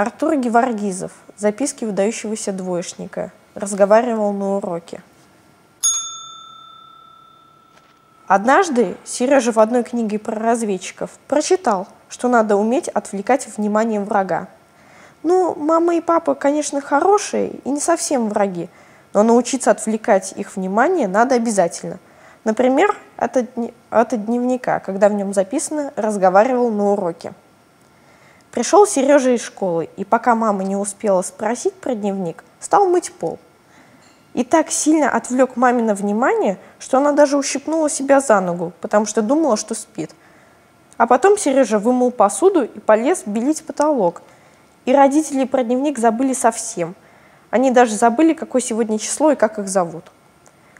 Артур Геваргизов. Записки выдающегося двоечника. Разговаривал на уроке. Однажды Сережа в одной книге про разведчиков прочитал, что надо уметь отвлекать внимание врага. Ну, мама и папа, конечно, хорошие и не совсем враги, но научиться отвлекать их внимание надо обязательно. Например, от, от дневника, когда в нем записано «разговаривал на уроке». Пришел Сережа из школы, и пока мама не успела спросить про дневник, стал мыть пол. И так сильно отвлек мамино внимание, что она даже ущипнула себя за ногу, потому что думала, что спит. А потом Сережа вымыл посуду и полез белить потолок. И родители про дневник забыли совсем. Они даже забыли, какое сегодня число и как их зовут.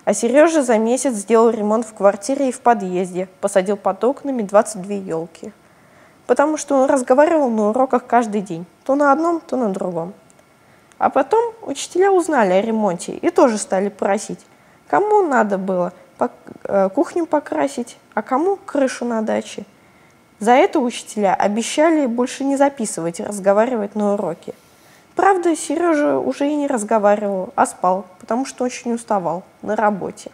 А Сережа за месяц сделал ремонт в квартире и в подъезде, посадил под окнами 22 елки потому что он разговаривал на уроках каждый день, то на одном, то на другом. А потом учителя узнали о ремонте и тоже стали просить, кому надо было э, кухню покрасить, а кому крышу на даче. За это учителя обещали больше не записывать и разговаривать на уроке. Правда, Сережа уже и не разговаривал, а спал, потому что очень уставал на работе.